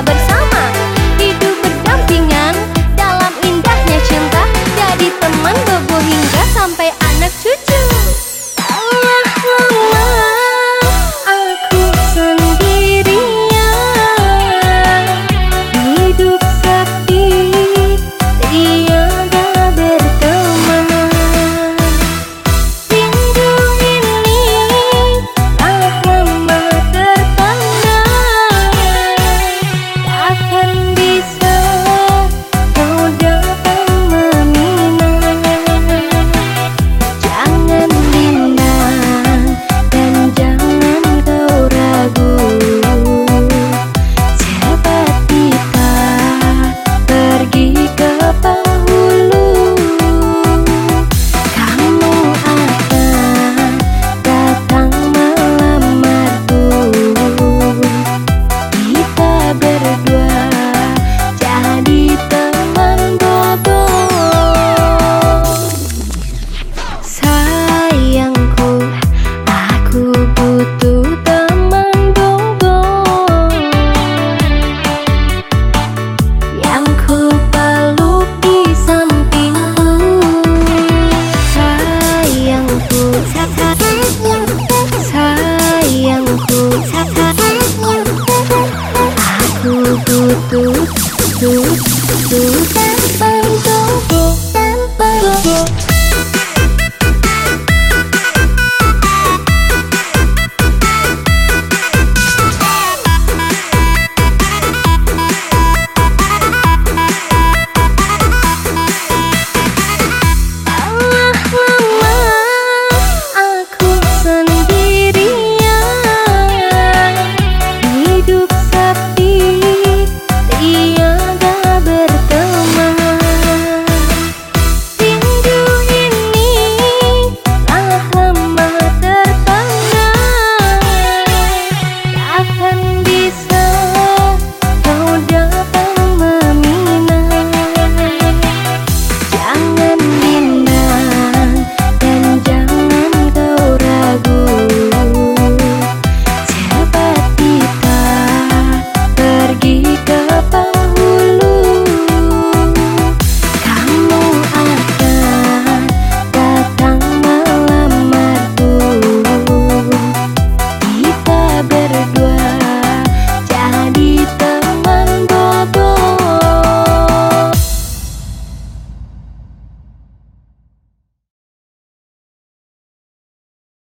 but Thank you.